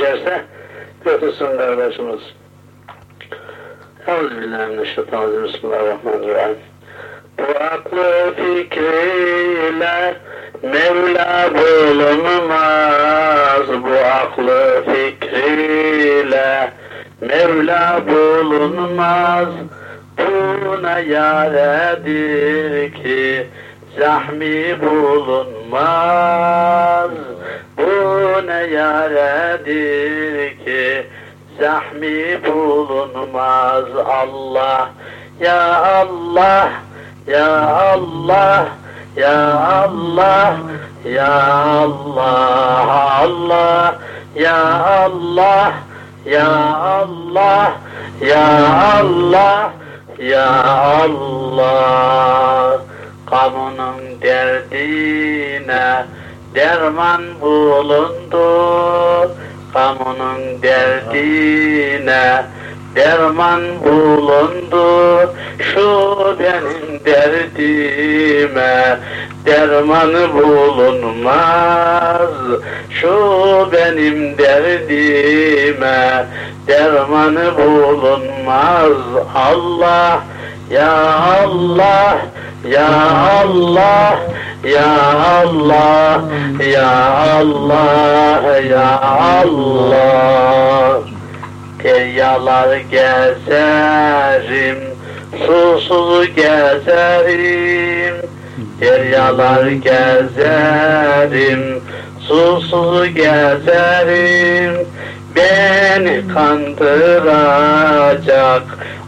düşerse götürsün kardeşimiz. Euzubillahimineşşeytanirracim. Bismillahirrahmanirrahim. Bu aklı fikriyle Mevla bulunmaz. Bu aklı fikriyle Mevla bulunmaz. Buna yaredir ki zahmi bulunmaz. Bu ne yaredir ki zahmi bulunmaz Allah. Ya Allah ya Allah ya Allah ya Allah Allah ya Allah ya Allah ya Allah ya Allah. Kamunun derdine derman bulundu kamunun derdine. Derman bulundu şu benim derdime. Derman bulunmaz şu benim derdime. Derman bulunmaz Allah ya Allah ya Allah ya Allah ya Allah ya Allah. Deryalar gezerim susuz gezerim. Deryalar gezerim susuz gezerim. Beni kandıracak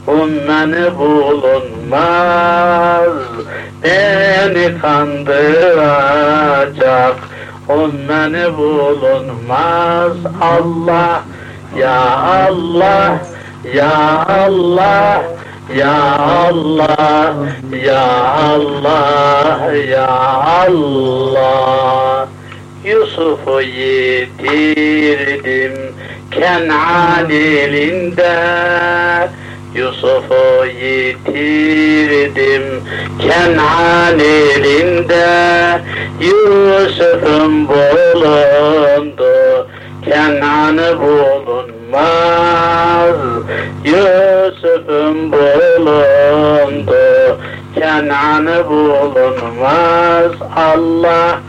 ummen bulunmaz Beni kandıracak. Ummen bulunmaz Allah ya Allah ya Allah ya Allah ya Allah ya Allah. Yusuf'u yitirdim Kenan elinde Yusuf'u yitirdim Kenan elinde. Yusuf'un bulundu Kenan bulunmaz. Yusuf'un bulundu Kenan bulunmaz. Allah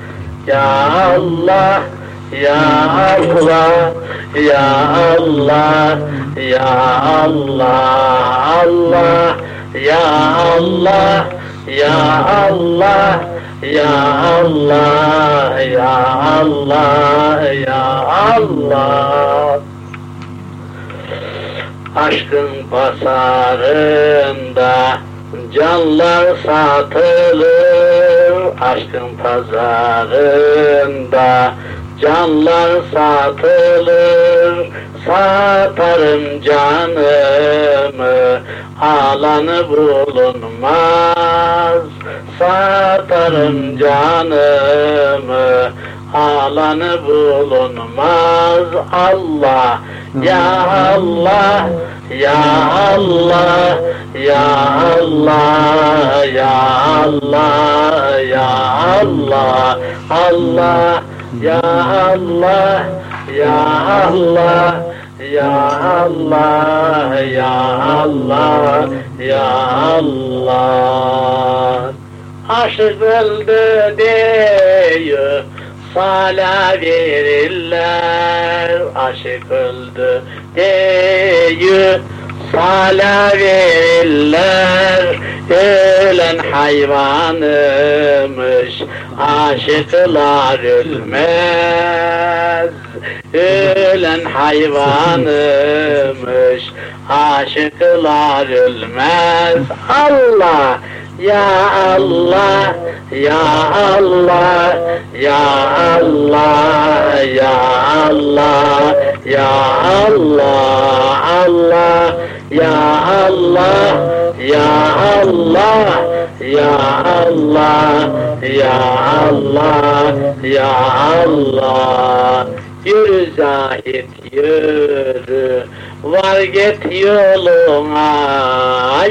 Ya Allah Ya Allah Ya Allah Ya Allah Allah Ya Allah Ya Allah Ya Allah Ya Allah Ya Allah. Aşkın pazarında canlar satılır. Aşkın pazarında canlar satılır Satarım canımı. Alanı bulunmaz Satarım canımı. Alanı bulunmaz Allah ya Allah ya Allah ya Allah ya Allah ya Allah Allah ya Allah ya Allah ya Allah ya Allah ya Allah. Aşık öldü diyor Sala verirler. Aşık öldü diyor Sala verirler. Ölen hayvanımış Aşıklar ölmez. Ölen hayvanımış Aşıklar ölmez. Allah Ya Allah Ya Allah Ya Allah Ya Allah Ya Allah Allah Ya Allah Ya Allah Ya Allah Ya Allah Ya Allah. Yürü zahit yürü. Var git yoluna.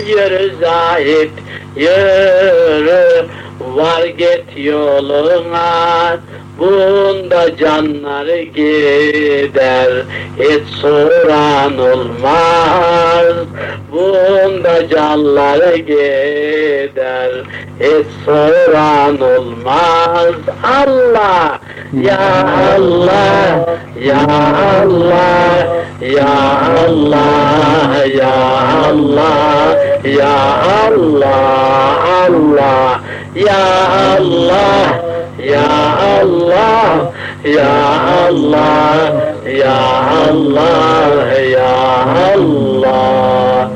Yürü zahit yürü Var git yoluna Bunda canları gider Hiç soran olmaz. Bunda canları gider Hiç soran olmaz. Allah Ya Allah Ya Allah Ya Allah Ya Allah Ya Allah Allah Ya Allah Ya Allah, Ya Allah, Ya Allah, Ya Allah.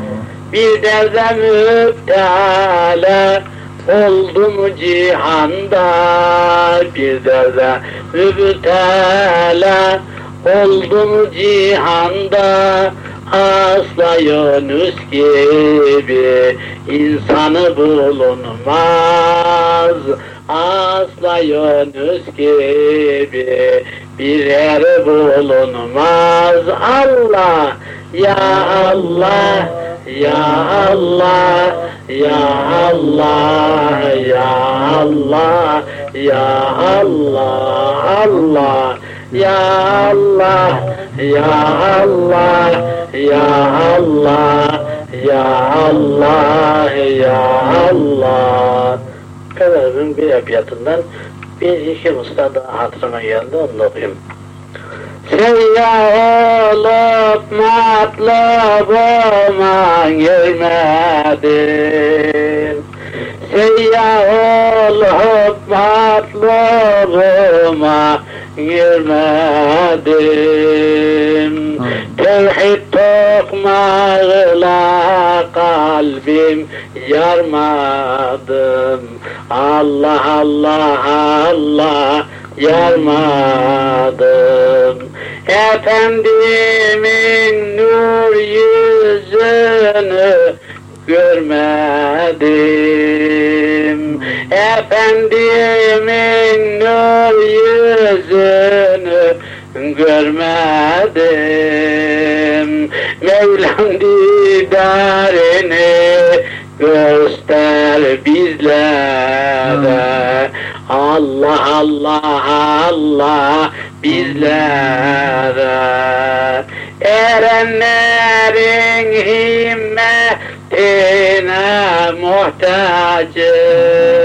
Bir derde müptela oldum cihanda, bir derde müptela oldum cihanda. Asla Yunus gibi insanı bulunmaz. Asla Yunus gibi bir yer bulunmaz. Allah ya Allah ya Allah ya Allah ya Allah ya Allah Allah ya Allah ya Allah ya Allah ya Allah ya Allah Kadar'ın bir yapıyatından bir iki mısra daha hatırıma geldi onu okuyayım. Seyyah olup matlabıma girmedim. Seyyah olup matlabıma girmedim. Tevhid tokmağıyla kalbim yarmadım. Allah Allah Allah yarmadım. Efendimin nur yüzünü görmedim. Efendimin nur yüzünü görmedim. Mevlam didarını göster bizlere. Allah Allah Allah bizlere. Erenlerin himmetine muhtacım.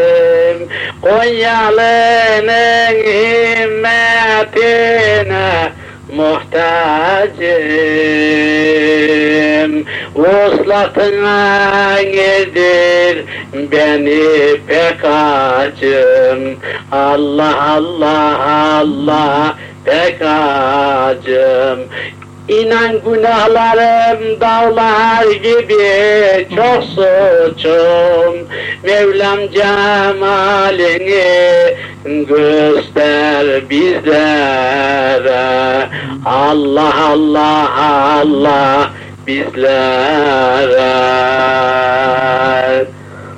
Konyalı'nın himmetine muhtacım. Vuslatına gelir beni pek acım. Allah Allah Allah pek acım İnan günahlarım dağlar gibi çok suçum. Mevlam cemalini göster bizlere Allah Allah Allah bizlere.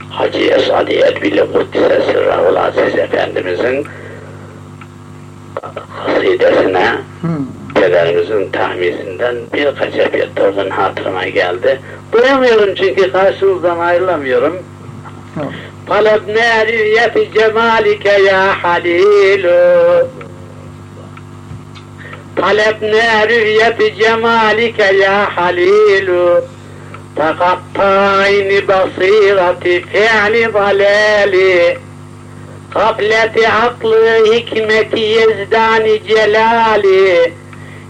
Hacı Esadiyet Bile Muhtise Sırrahul Aziz Efendimizin kasidesine Hmm pederimizin tahmisinden birkaç ebiyet oradan hatırıma geldi. Duyamıyorum çünkü karşınızdan ayrılamıyorum. Tamam. طلبنا رؤية جمالك يا حليل طلبنا رؤية جمالك يا حليل تقطعين بصيرة فعل ضلالي قبلة عقل حكمة يزدان جلالي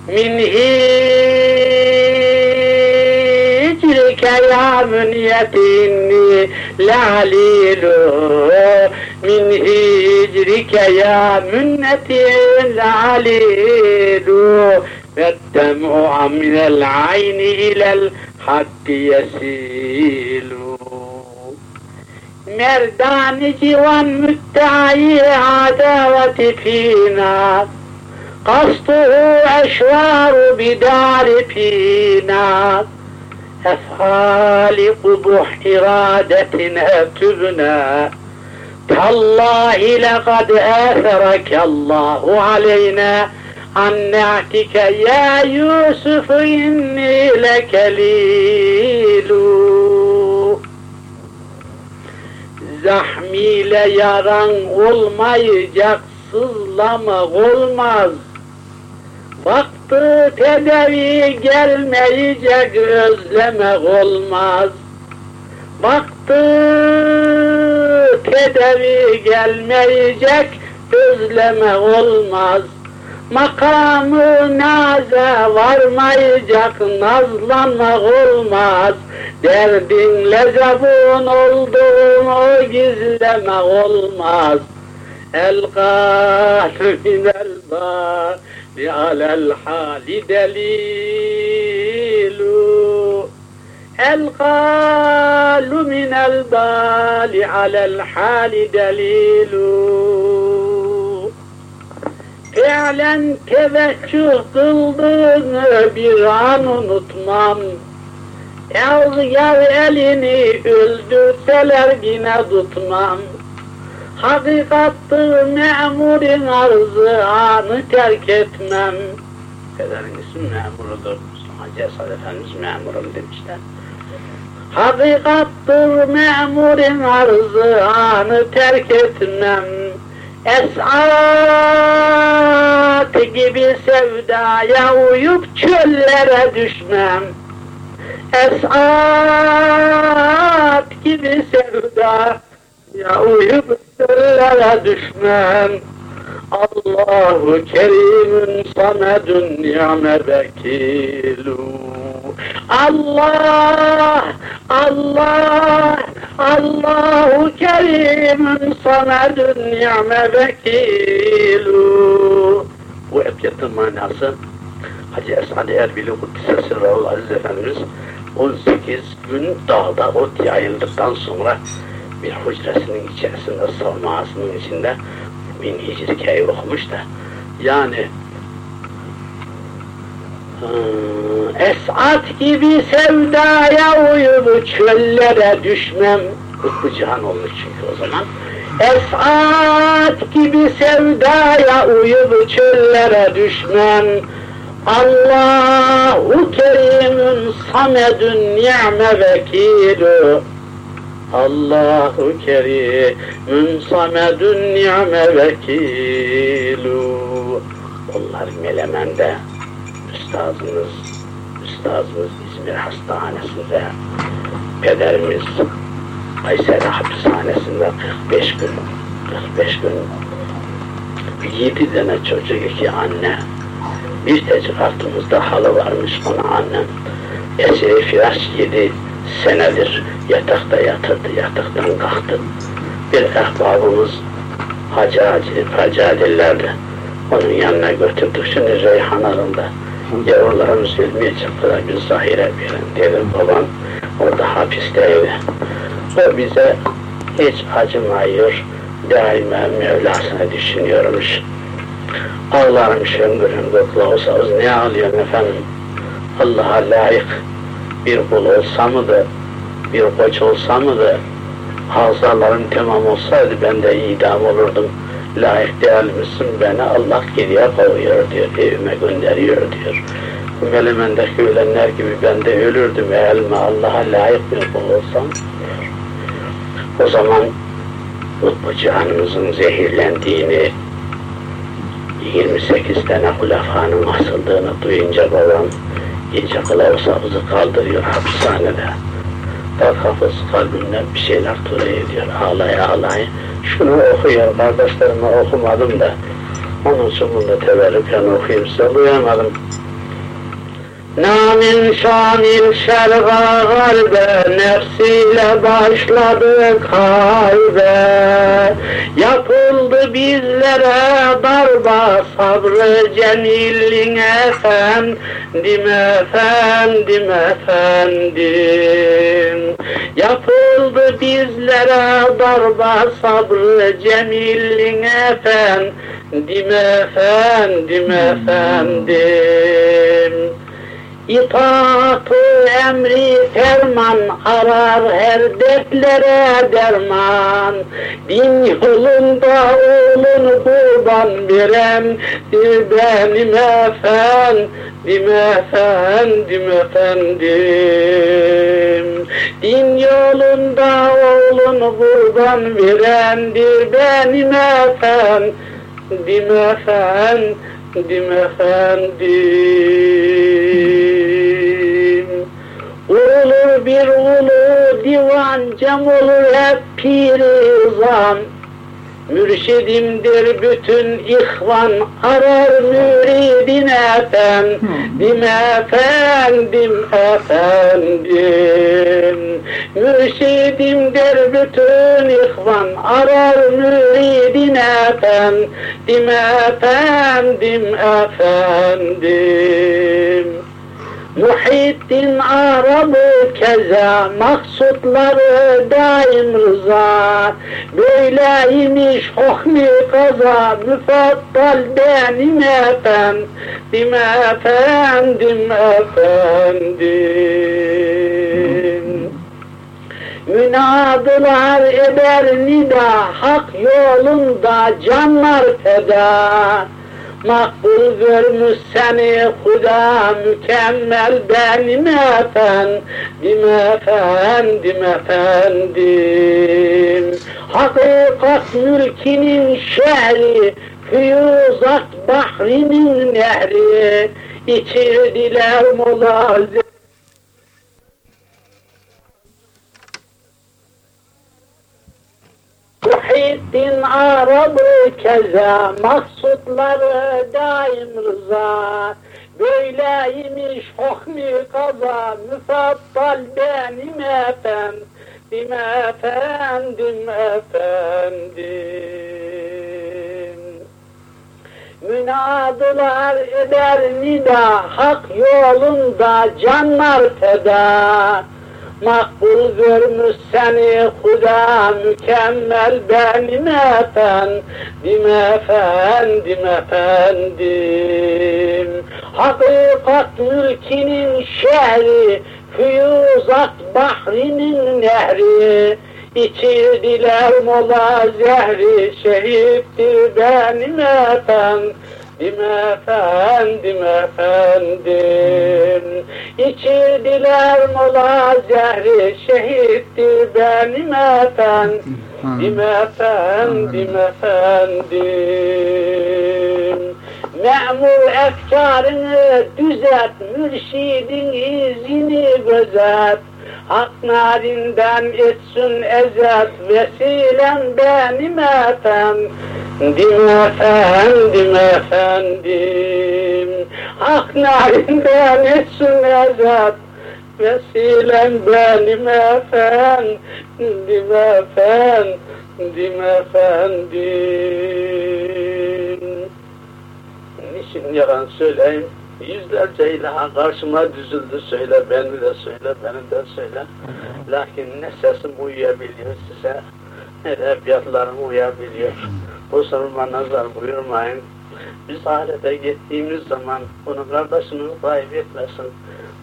من هجرك يا إني لعليل من هجرك يا منتي لعليل والدمع من العين إلى الحق يسيل. مردان جوان مدعي عداوة فينا. قصده أشوار بدار فينا أفعال قبح إرادتنا تبنى تالله لقد آثرك الله علينا عن نعتك يا يوسف إني لكليل zahmiyle yaran olmayacaksa sızlamak olmaz. Vakti tedavi gelmeyecek özlemek olmaz. Vakti tedavi gelmeyecek özlemek olmaz. Makamı naza varmayacak nazlanmak olmaz. Derdinle zabun olduğunu gizlemek olmaz. El kalbi hali delilu. El kalu minel bali alel hali delilu. Fiilen teveccüh kıldığını bir an unutmam. Yar elini öldürseler yine tutmam. Hakikattır memurin arzı anı terk etmem. Pederin ismi memurudur. Hacı Esad Efendimiz memurum demişler. Hakikattır memurin arzı anı terk etmem. Esat gibi sevdaya uyup çöllere düşmem. Esat gibi sevdaya uyup çöllere düşmem. Allahu Kerim'ün samedun ni'me vekilu. Allah, Allah, Allahu Kerim'ün samedun ni'me vekilu. Bu ebiyetin manası Hacı Esad Erbil'i Kuddise Sırrahul Aziz Efendimiz 18 gün dağda ot yayıldıktan sonra bir hücresinin içerisinde, savmasının içinde bin hicrikeyi okumuş da yani Esat gibi sevdaya uyup çöllere düşmem. Kutbu cihan olmuş çünkü o zaman. Esat gibi sevdaya uyup çöllere düşmem. Allahu Kerim'ün samedün ni'me vekilü Allahu Kerim'ün samedün ni'me vekilu. Onlar Melemen'de üstazımız, üstazımız İzmir Hastanesi'nde, pederimiz Kayseri Hapishanesi'nde 45 gün, 45 gün, 7 tane çocuk, iki anne, bir tek altımızda halı varmış ona annem. Esiri Firas yedi senedir yatakta yatırdı, yataktan kalktı. Bir ehbabımız Hacı Hacı, Hacı onun yanına götürdük. Şimdi Reyhan Arı'nda yavrularımız ilmiye çıktılar, bir zahire verin dedim babam. Orada hapisteydi. O bize hiç acımıyor, daima Mevlasını düşünüyormuş. Ağlarım şöngür hüngür kılavuzsuz, ne ağlıyorum efendim? Allah'a layık bir kul olsa mıydı, bir koç olsa mıydı, hazalarım tamam olsaydı ben de idam olurdum. Layık değil misin beni Allah geriye kovuyor diyor, evime gönderiyor diyor. Bu Melemen'deki ölenler gibi ben de ölürdüm eğer mi Allah'a layık bir kul olsam. O zaman Kutbu Cihan'ımızın zehirlendiğini, 28 tane hulafanın asıldığını duyunca babam gece kılavuz hafızı kaldırıyor hapishanede. Bak hafız kalbimden bir şeyler türe ediyor, ağlaya ağlaya. Şunu okuyor, kardeşlerime okumadım da. Onun için bunu da teberrüken okuyayım size. Namin şamil şerga garbe nefsiyle başladı kalbe. Yapıldı bizlere darba sabrı cemilin efendim efendim efendim. Yapıldı bizlere darba sabrı cemilin efendim efendim efendim İtaatı emri ferman arar her dertlere derman. Din yolunda oğlunu kurban veren benim efendim efendim efendim. Din yolunda oğlunu kurban verendir benim efendim efendim efendim Bir ulu divan cem olur hep piri zam Mürşidimdir bütün ihvan arar müridin efendim efendim efendim. Mürşidimdir bütün ihvan arar müridin efendim efendim efendim Muhittin Arabı keza maksutları daim rıza. Böyleymiş hukmi kaza müfattal benim efendim efendim efendim. Münadılar eder nida hak yolunda canlar feda Makbul görmüş seni Huda mükemmel benim efendim efendim efendim. Hakikat mülkinin şehri Füyuzat bahrinin nehri. İçirdiler mulazim Muhittin Arabı keza maksutları daim rıza. Böyleymiş hukmi kaza müfattal benim efendim efendim efendim. Münadılar eder nida hak yolunda canlar feda Makbul görmüş seni Huda mükemmel benim efendim efendim efendim. Hakikat mülkinin şehri Füyuzat bahrinin nehri. İçirdiler mola zehri şehittir benim efendim efendim efendim. İçirdiler mola zehri şehittir benim efendim. Efendim efendim. Memur efkarını düzelt, mürşidin izini gözet. Hak narinden etsin ezet, vesilen benim efendim. Dim efendim efendim? Hak narinden etsin ezet Vesilen benim efendim. Efendim? Efendim? Niçin yalan söyleyeyim Yüzlerce ilaha karşıma düzüldü söyle beni de söyle beni de söyle Lakin ne sesim uyuyabiliyor size ne de edebiyatlarım uyuyabiliyor kusuruma nazar buyurmayın. Biz ahirete gittiğimiz zaman bunu kardeşimiz kaybetmesin.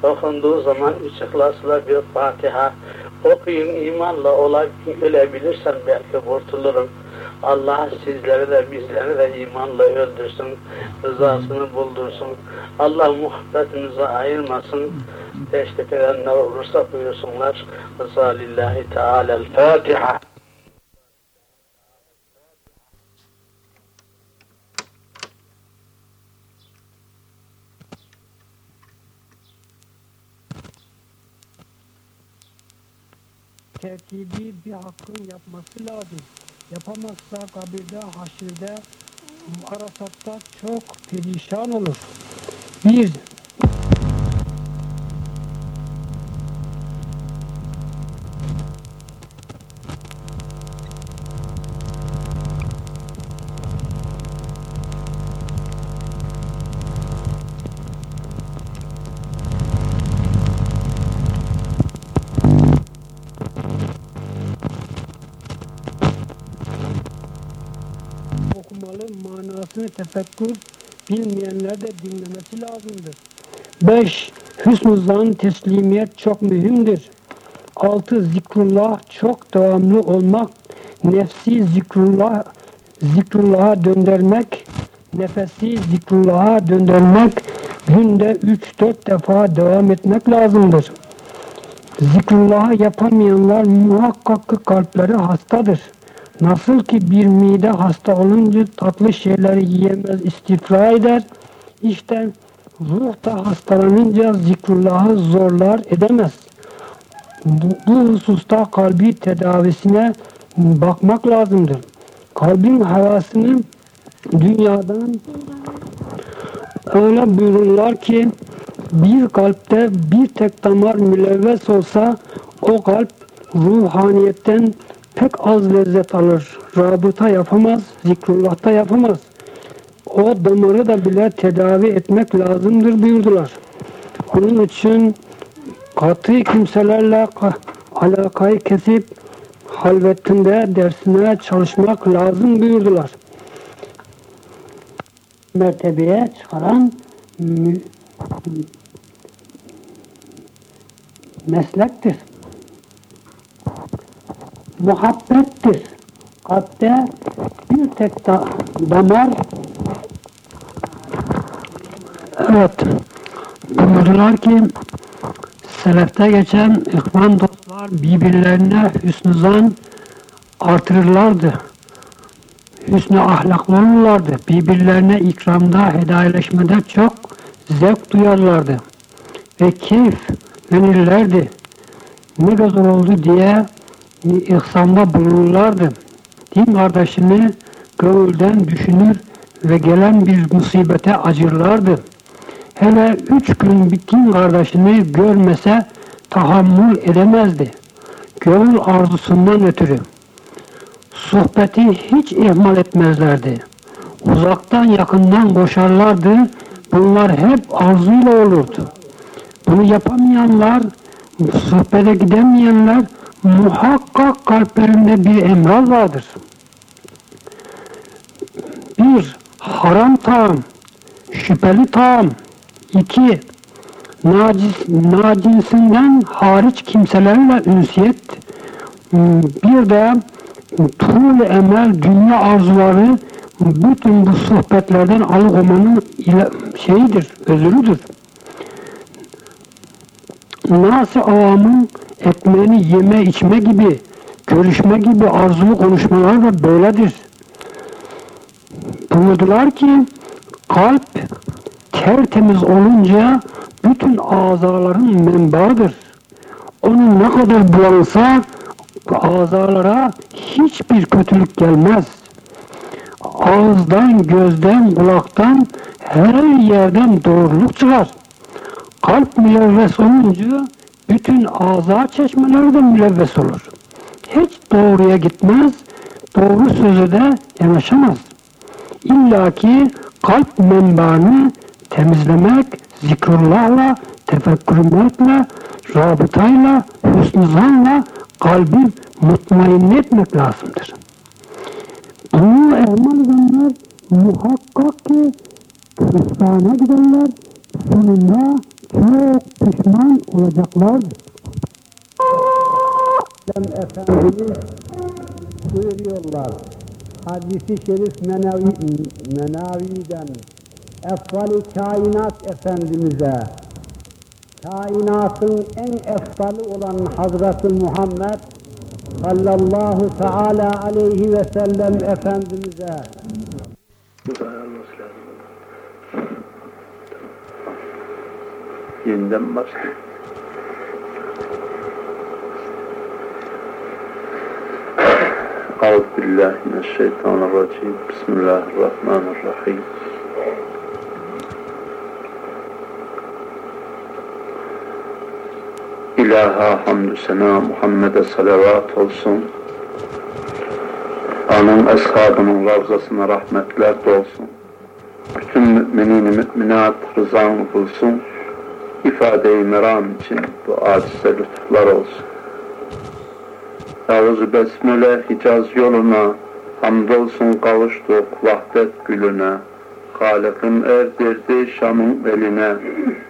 Okunduğu zaman üç ihlasla bir Fatiha okuyun imanla ölebilirsem belki kurtulurum. Allah sizleri de bizleri de imanla öldürsün, rızasını buldursun. Allah muhabbetimizi ayırmasın. Teşvik edenler olursa buyursunlar. Rıza lillahi Teala'l-Fatiha. tertibi bir hakkın yapması lazım. Yapamazsa kabirde, haşirde, arasatta çok perişan olur. Bir, manasını tefekkür bilmeyenler de dinlemesi lazımdır. 5. Hüsnü zan teslimiyet çok mühimdir. 6. Zikrullah çok devamlı olmak, nefsi zikrullah zikrullah'a döndürmek, nefesi zikrullah'a döndürmek, günde 3-4 defa devam etmek lazımdır. Zikrullah'ı yapamayanlar muhakkak kalpleri hastadır. Nasıl ki bir mide hasta olunca tatlı şeyleri yiyemez, istifra eder. İşte ruh da hastalanınca zikrullahı zorlar edemez. Bu, bu hususta kalbi tedavisine bakmak lazımdır. Kalbin havasını dünyadan öyle buyururlar ki bir kalpte bir tek damar mülevves olsa o kalp ruhaniyetten pek az lezzet alır. Rabıta yapamaz, zikrullah'ta yapamaz. O damarı da bile tedavi etmek lazımdır buyurdular. Onun için katı kimselerle alakayı kesip halvetinde dersine çalışmak lazım buyurdular. Mertebeye çıkaran meslektir. Muhabbettir. Kalpte bir tek da, damar evet buyurdular ki selefte geçen ihvan dostlar birbirlerine hüsnü zan artırırlardı. Hüsnü ahlaklı olurlardı. Birbirlerine ikramda, hedayeleşmede çok zevk duyarlardı. Ve keyif verirlerdi. Ne güzel oldu diye ihsanda bulunurlardı. Din kardeşini gönülden düşünür ve gelen bir musibete acırlardı. Hele üç gün din kardeşini görmese tahammül edemezdi. Gönül arzusundan ötürü. Sohbeti hiç ihmal etmezlerdi. Uzaktan yakından koşarlardı. Bunlar hep arzuyla olurdu. Bunu yapamayanlar, sohbete gidemeyenler muhakkak kalplerinde bir emral vardır. Bir, haram taam, şüpheli taam. İki, nacis, nacinsinden hariç kimselerle ünsiyet. Bir de tuğul emel, dünya arzuları bütün bu sohbetlerden alıkomanın şeyidir, özürüdür. Nasıl avamın ekmeğini yeme içme gibi, görüşme gibi arzulu konuşmalar da böyledir. Buyurdular ki kalp tertemiz olunca bütün azaların menbaıdır. Onun ne kadar bulansa azalara hiçbir kötülük gelmez. Ağızdan, gözden, kulaktan her yerden doğruluk çıkar. Kalp mülevves olunca bütün ağza çeşmeleri de mülevves olur. Hiç doğruya gitmez, doğru sözü de yanaşamaz. İlla ki kalp menbaını temizlemek, zikrullahla, tefekkürmekle, rabıtayla, hüsnü zanla kalbi mutmain etmek lazımdır. Bunu ehmal edenler muhakkak ki hüsrana giderler, sonunda çok pişman olacaklardır. Efendimiz buyuruyorlar. Hadisi şerif menavi, menaviden efvali kainat Efendimiz'e kainatın en efdali olan Hazreti Muhammed sallallahu teala aleyhi ve sellem Efendimiz'e Yeniden başlayalım. أعوذ بالله من الشيطان الرجيم بسم الله الرحمن الرحيم İlaha hamdü sena Muhammed'e salavat olsun. Onun eshabının ravzasına rahmetler dolsun. Bütün müminin müminat rızanı bulsun. İfade-i meram için bu acize lütuflar olsun. Ağzı besmele Hicaz yoluna, hamdolsun kavuştuk vahdet gülüne. Halık'ın erdirdi Şam'ın eline,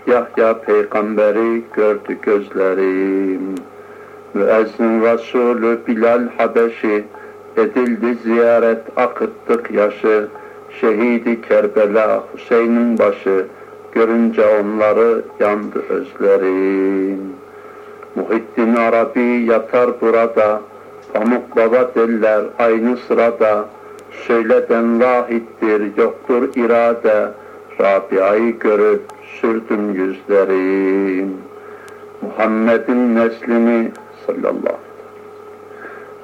Yahya peygamberi gördü gözlerim. Müezzin Resulü Bilal Habeşi, edildi ziyaret akıttık yaşı. Şehidi Kerbela Hüseyin'in başı, görünce onları yandı özlerim. Muhittin Arabi yatar burada, Pamuk baba derler aynı sırada, söyleden vahittir yoktur irade, Rabia'yı görüp sürdüm yüzlerim. Muhammed'in neslini sallallahu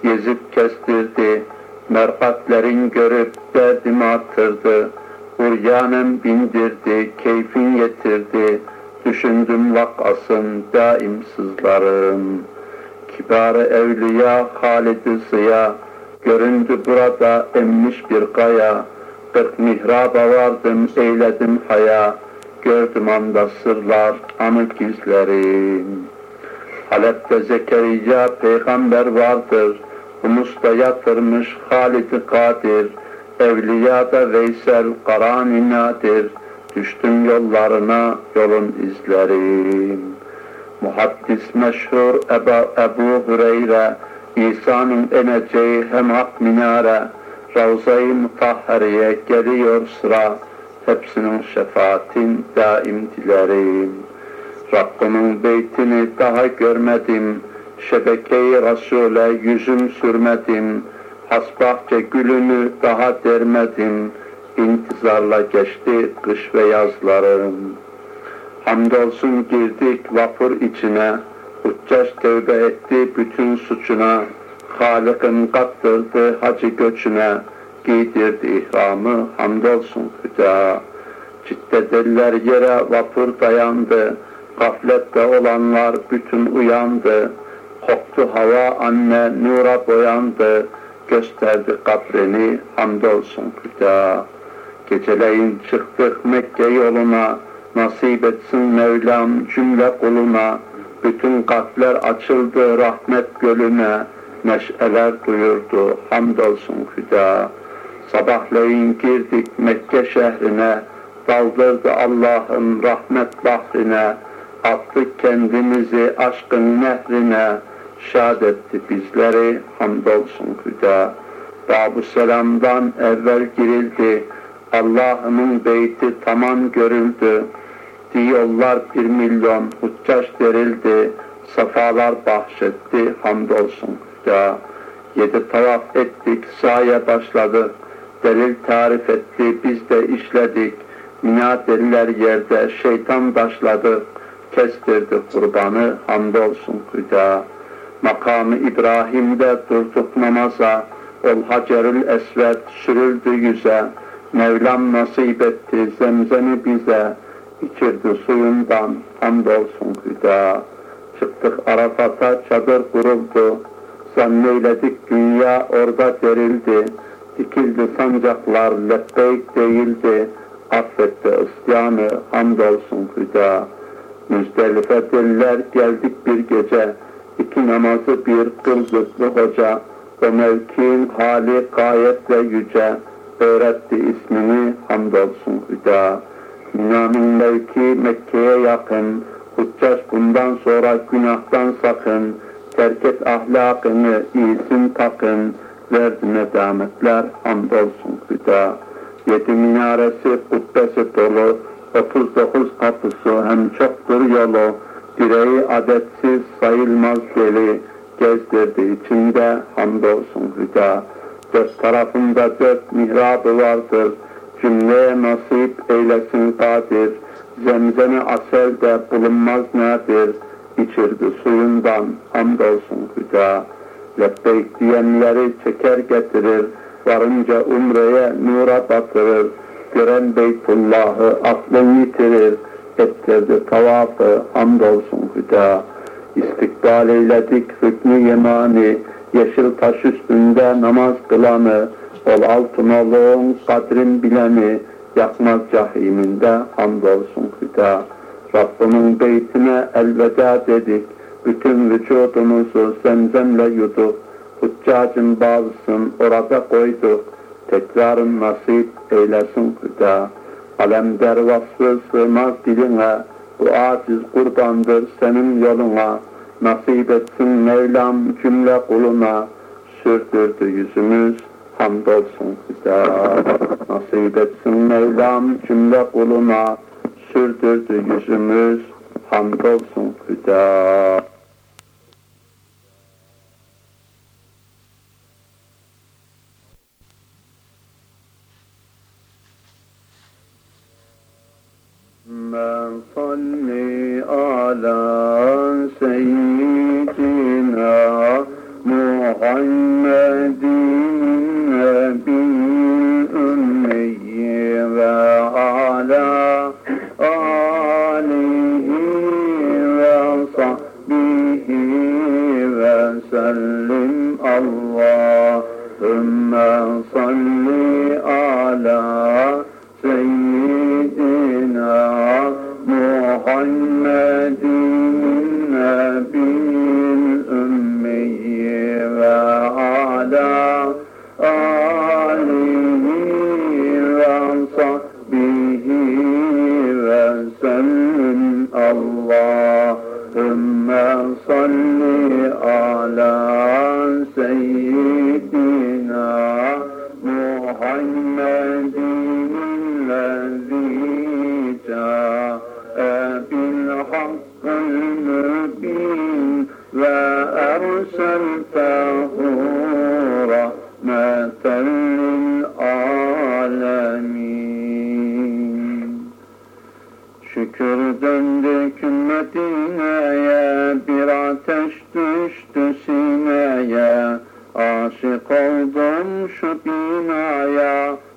Yezid kestirdi, merkatlerin görüp derdimi artırdı. Uryanem bindirdi, keyfin yetirdi, düşündüm vakasın daim sızlarım. Kibar-ı evliya Halid-i Ziya, göründü burada emmiş bir kaya, kırk mihraba vardım, eyledim haya, gördüm anda sırlar, anı gizlerim. Halep'te Zekeriya peygamber vardır, Humus'ta yatırmış Halid-i Kadir, Evliyada Veysel Karani nadir, düştüm yollarına yolun izlerim. Muhaddis meşhur Ebu, Ebu Hüreyre, İsa'nın eneceği hem hak minare, Ravza-i Mutahhariye geliyor sıra, hepsinin şefaatin daim dilerim. Rabbimin beytini daha görmedim, şebekeyi Resul'e yüzüm sürmedim, hasbahçe gülünü daha dermedim, intizarla geçti kış ve yazlarım. Hamdolsun girdik vapur içine, Uccaş tevbe etti bütün suçuna, Halık'ın kattırdı hacı göçüne, Giydirdi ihramı hamdolsun hüda. Ciddedeller yere vapur dayandı, Gaflette olanlar bütün uyandı, Koktu hava anne nura boyandı, Gösterdi kabrini hamdolsun hüda. Geceleyin çıktık Mekke yoluna, Nasip etsin Mevlam cümle kuluna, bütün kalpler açıldı rahmet gölüne, neşeler duyurdu hamdolsun hüda. Sabahleyin girdik Mekke şehrine, daldırdı Allah'ın rahmet bahrine, attık kendimizi aşkın nehrine, şad etti bizleri hamdolsun hüda. Babu selamdan evvel girildi, Allah'ın beyti tamam görüldü, yollar bir milyon huccaş derildi, safalar bahşetti, hamdolsun hüda. Yedi tavaf ettik, sahaya başladık, delil tarif etti, biz de işledik. Mina deliler yerde, şeytan başladı, kestirdi kurbanı, hamdolsun hüda. Makamı İbrahim'de durduk namaza, ol Hacerül Esved sürüldü yüze, Mevlam nasip etti zemzemi bize, içirdi suyundan hamdolsun hüda. Çıktık Arafat'a çadır kuruldu, zanneyledik dünya orada derildi. Dikildi sancaklar lebbeyk değildi, affetti ısyanı hamdolsun hüda. Müzdelife diller geldik bir gece, iki namazı bir kıldıklı hoca, o mevkiin hali gayetle yüce, öğretti ismini hamdolsun hüda. Mina'nın mevki Mekke'ye yakın, Huccaç bundan sonra günahtan sakın, terk et ahlakını, iyisin takın, verdi nedametler, hamdolsun hüda. Yedi minaresi, kubbesi dolu, 39 kapısı hem çoktur yolu, direği adetsiz sayılmaz deli, gezdirdi içinde hamdolsun hüda. Dört tarafında dört mihrabı vardır, cümleye nasip eylesin kadir, zemzemi asel de bulunmaz nedir, içirdi suyundan hamdolsun hüda. Lebbeyk diyenleri çeker getirir, varınca umreye nura batırır, gören Beytullah'ı aklın yitirir, ettirdi tavafı hamdolsun hüda. İstikbal eyledik hükmü yemani, yeşil taş üstünde namaz kılanı, ol altın olun kadrin bileni, yakmaz cahiminde hamdolsun hüda. Rabbimin beytine elveda dedik, bütün vücudumuzu zemzemle yuduk, Huccacın bazısın orada koyduk, tekrarın nasip eylesin hüda. Alemder vasfı sığmaz diline, bu aciz kurbandır senin yoluna, nasip etsin Mevlam cümle kuluna, sürdürdü yüzümüz, hamdolsun hüda. Nasip etsin Mevlam cümle kuluna, sürdürdü yüzümüz, hamdolsun hüda. سيدنا محمد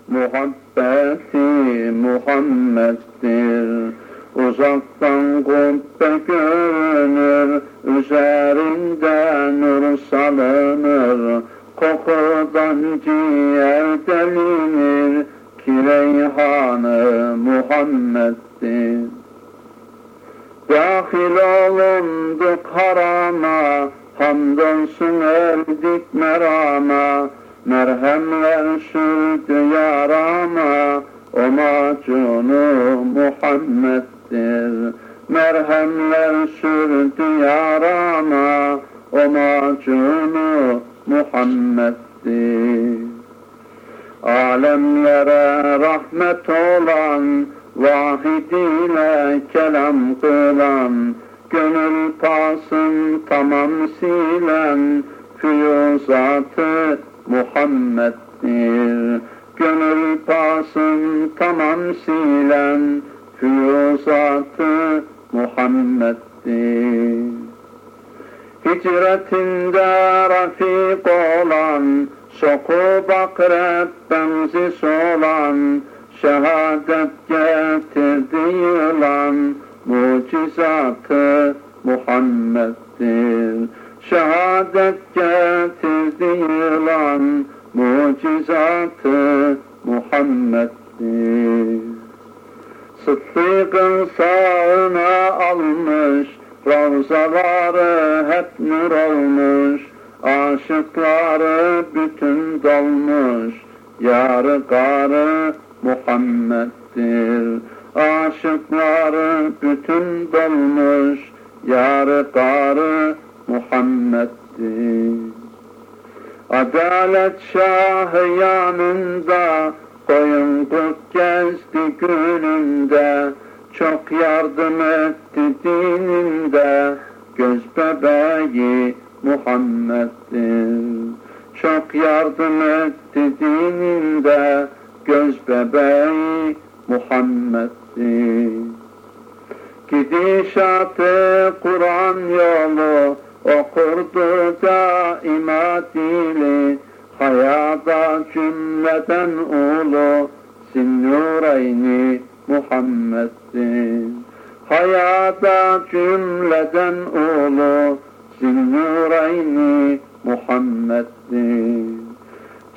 Muhabbeti Muhammed'dir. Uzaktan kubbe görünür Üzerinde nur salınır. Kokudan ciğer delinir Ki reyhanı Muhammed'dir. Dahil olunduk harama Hamdolsun erdik merama Merhemler sürdü yarama O macunu Muhammed'dir. Merhemler sürdü yarama O macunu Muhammed'dir. Alemlere rahmet olan Vahid ile kelam kılan Gönül pasın tamam silen Füyuzatı Muhammed'dir Gönül pasın tamam silen. Füyuzatı Muhammed'dir Hicretinde rafik olan Sokup akrep benzis olan Şehadet getirdi yılan Mucizatı Muhammed'dir Şehadet getirdi yılan Mucizatı Muhammed'dir. Sıddık'ın sağına almış Ravzaları hep nur olmuş Aşıkları bütün dolmuş Yarı garı Muhammed'dir. Aşıkları bütün dolmuş Yarı garı Muhammed'dir Adalet şahı yanında Koyun kurt gezdi gününde Çok yardım etti dininde. Göz bebeği Muhammed'dir Çok yardım etti dininde Göz bebeği Muhammed'dir Gidişatı Kur'an yolu Okurdu daima dili Hayada cümleden ulu Sinnureyni Muhammed'dir. Hayata cümleden ulu Zinnureyni Muhammed'dir.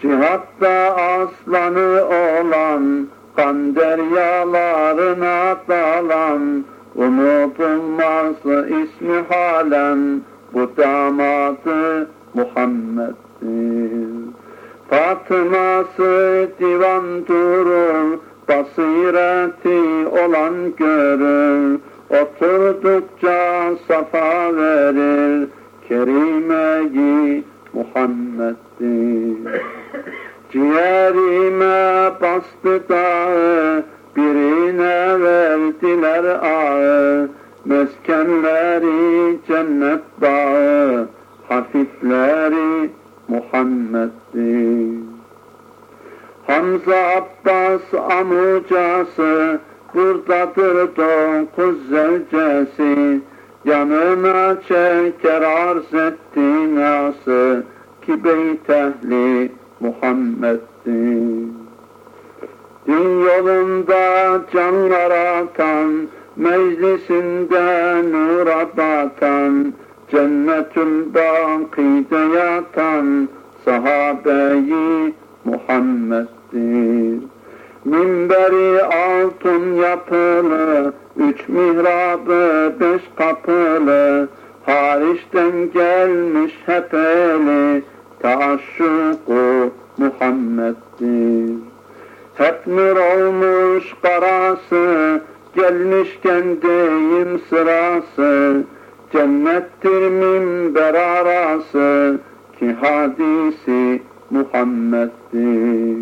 Cihatta aslanı olan Kan deryalarına dalan Unutulmaz ismi halen Bu damadı Muhammed'dir Fatıma'sı divan durur Basireti olan görür. Oturdukça safa verir Kerimeyi Muhammed'dir Ciğerime bastı dağı Birine verdiler ağı Meskenleri cennet bağı Hafifleri Muhammed'dir Hamza Abbas amucası Buradadır dokuz zevcesi Yanına çeker arz etti nası ki beyt ehli Muhammed'dir. Din yolunda canlar atan, meclisinde nura batan, cennetül bakide yatan sahabeyi Muhammed'dir. Minberi altın yapılı, üç mihrabı beş kapılı, hariçten gelmiş hep eli, taşşuku Muhammed'dir. Hep nur olmuş karası, gelmişken deyim sırası, cennettir minber arası, ki hadisi Muhammed'dir.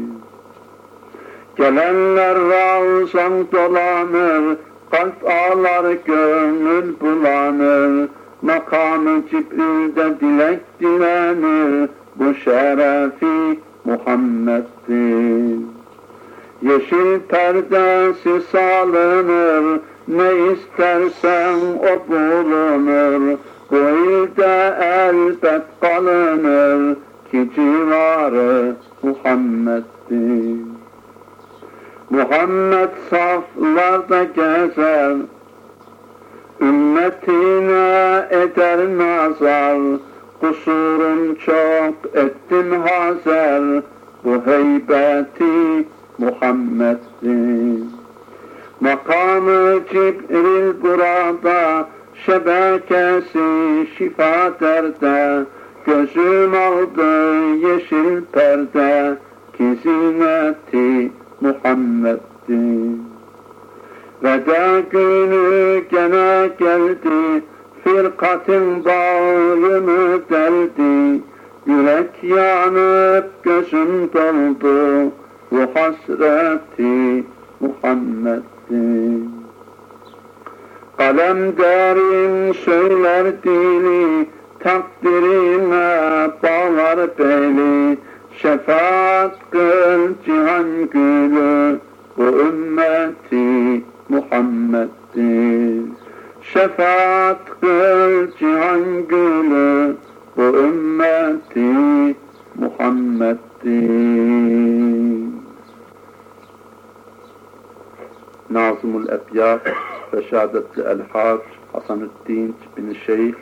Gelenler ravzan dolanır, kalp ağlar gönül bulanır, makamı Cibril'de dilek dilenir, bu şerefi Muhammed'dir. Yeşil perdesi salınır, ne istersen o bulunur, bu ilde elbet kalınır, ki civarı Muhammed'dir. Muhammed saflarda gezer, ümmetine eder nazar, kusurun çok ettim hazer, bu heybeti Muhammed'dir. Makamı Cibril burada, şebekesi şifa derde, gözüm aldı yeşil perde, ki zineti Muhammed'dir. Veda günü gene geldi, firkatın bağrını deldi, yürek yanıp gözüm doldu, bu hasreti Muhammed'dir. Kalem derin söyler dili, takdirine bağlar beli, şefaat kıl cihan gülü, bu ümmeti Muhammed'dir. Şefaat kıl cihan gülü, bu ümmeti Muhammed'dir. Nazımul Ebyat ve Şehadetli Elhar Hasanüddin bin Şeyh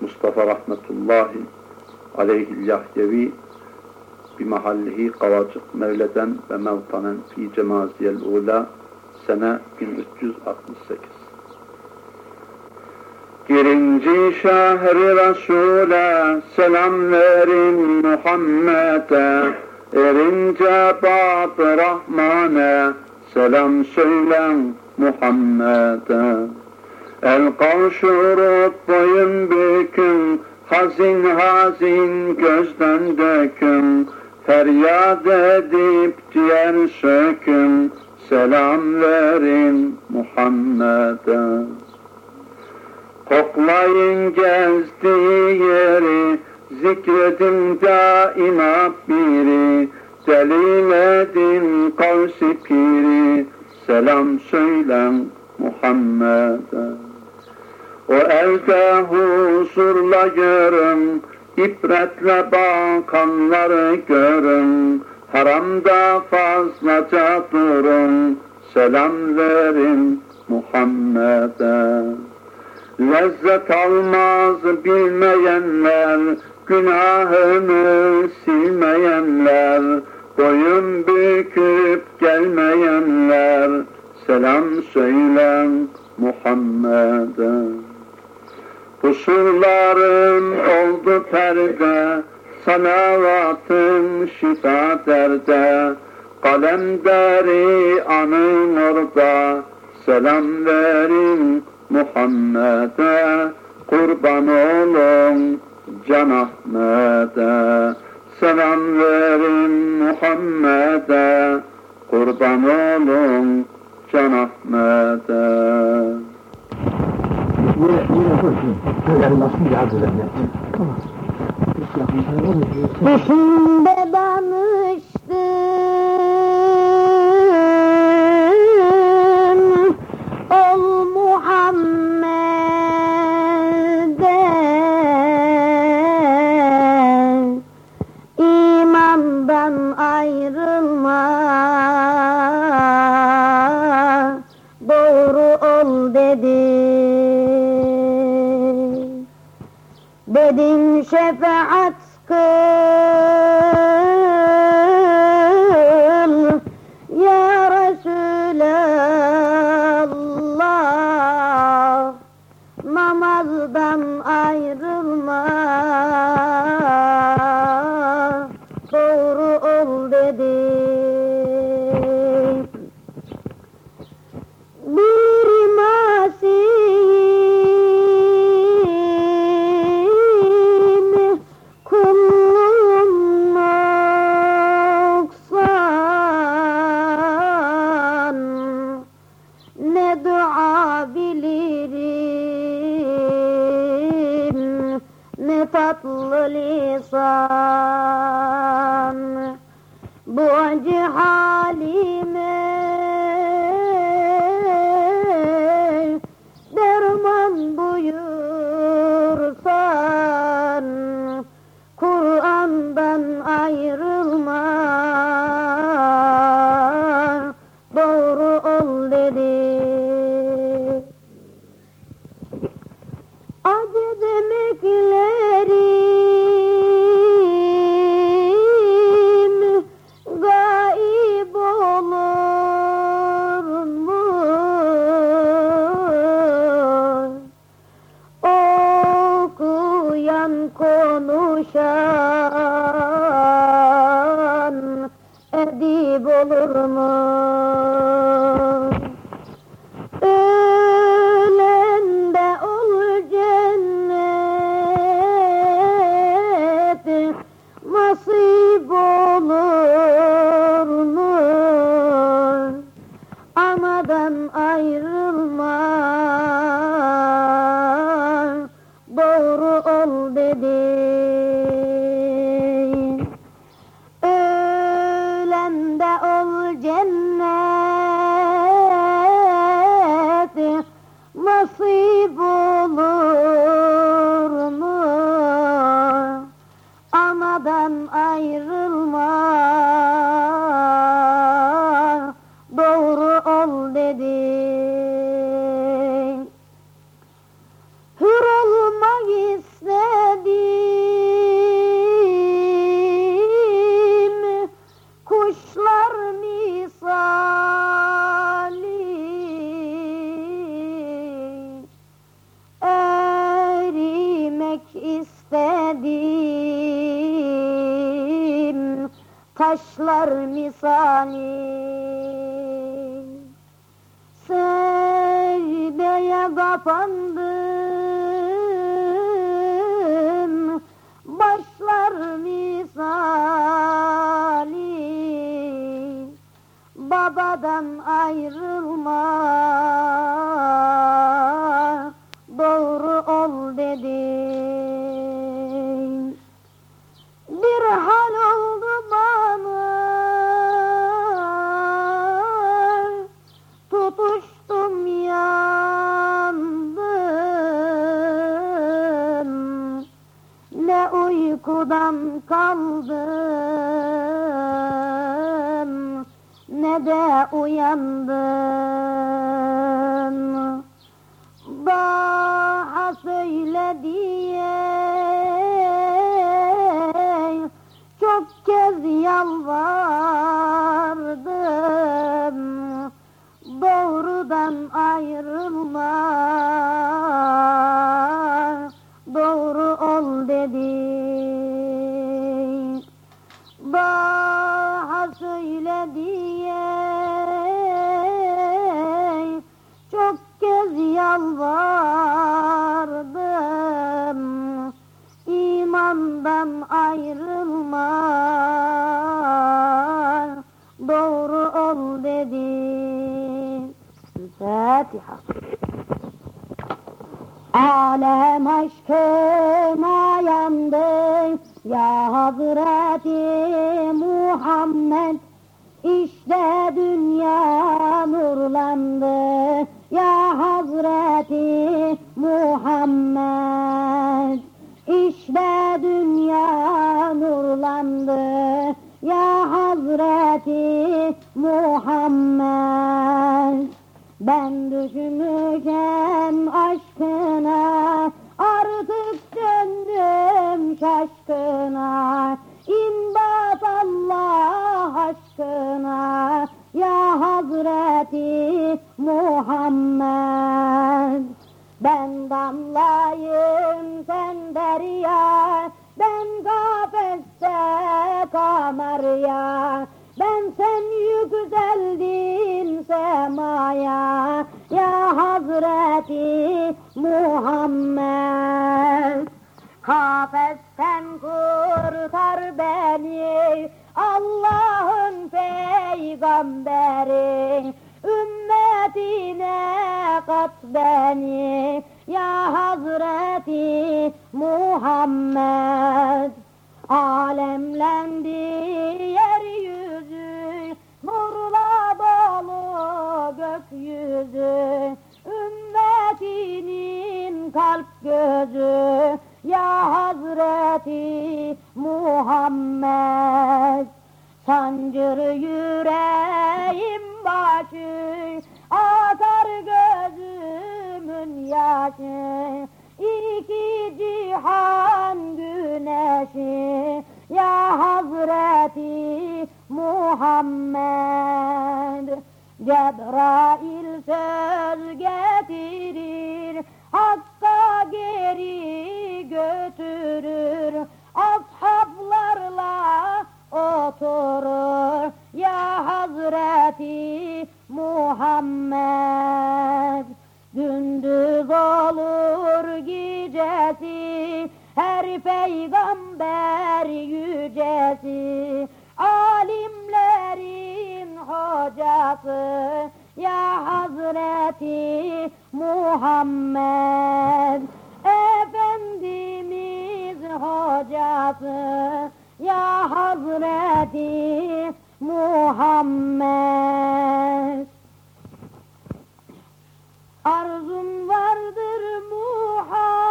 Mustafa Rahmetullahi aleyhil Yahyevi bimahallihi Kavacık Mevleden ve Mevtanen fi Cemaziyel Ula sene 1368 Girinci şehri Resul'e selam verin Muhammed'e Erince bab Rahman'e selam söylen Muhammed'e. El kavşurup boyun bükün Hazin hazin gözden dökün Feryat edip ciğer sökün Selam verin Muhammed'e. Koklayın gezdiği yeri Zikredin daima biri Delil edin kavsi piri. Selam söylen Muhammed'e. O elde huzurla görün ibretle bakanları görün Haramda fazlaca durun Selam verin Muhammed'e. Lezzet almaz bilmeyenler Günahını silmeyenler Boyun büküp gelmeyenler Selam söylen Muhammed'e. Kusurlarım oldu perde Salavatım şifa derde. Kalemderi anın orada Selam verin Muhammed'e. Kurban olun Can Ahmet'e Selam verin Muhammed'e Kurban olun Can Ahmet'e Yine, yine şimdi. Böyle nasıl bir hazır emniyet? Tamam. Danıştım Ol Dedin şefaat kıl edip olur mu? Babadan ayrılma doğru ol dedim. Bir hal oldu bana. Tutuştum yandım. Ne uykudan kaldım ne de uyandım daha söyle çok kez yalvardım Fatiha. Alem aşkına yandı ya Hazreti Muhammed. İşte dünya nurlandı. Ya Hazreti Muhammed. İşte dünya nurlandı. Ya Hazreti Muhammed ben döküleceğim aşkına Artık döndüm şaşkına. İmdat Allah aşkına Ya Hazreti Muhammed. Ben damlayım sen derya Ben kafeste kamar ya ben sen yükseldin semaya Ya Hazreti Muhammed. Kafesten kurtar beni Allah'ın peygamberi. Ümmetine kat beni Ya Hazreti Muhammed. Alemlendi yeryüzü gökyüzü Ümmetinin kalp gözü Ya Hazreti Muhammed. Sancır yüreğim başı Akar gözümün yaşı. İki cihan güneşi Ya Hazreti Muhammed Cebrail söz getirir Hakka geri götürür. Ashablarla oturur Ya Hazreti Muhammed. Gündüz olur gecesi Her peygamber yücesi. Alimlerin hocası ya Hazreti Muhammed. Efendimiz hocası ya Hazreti Muhammed. Arzum vardır Muhammed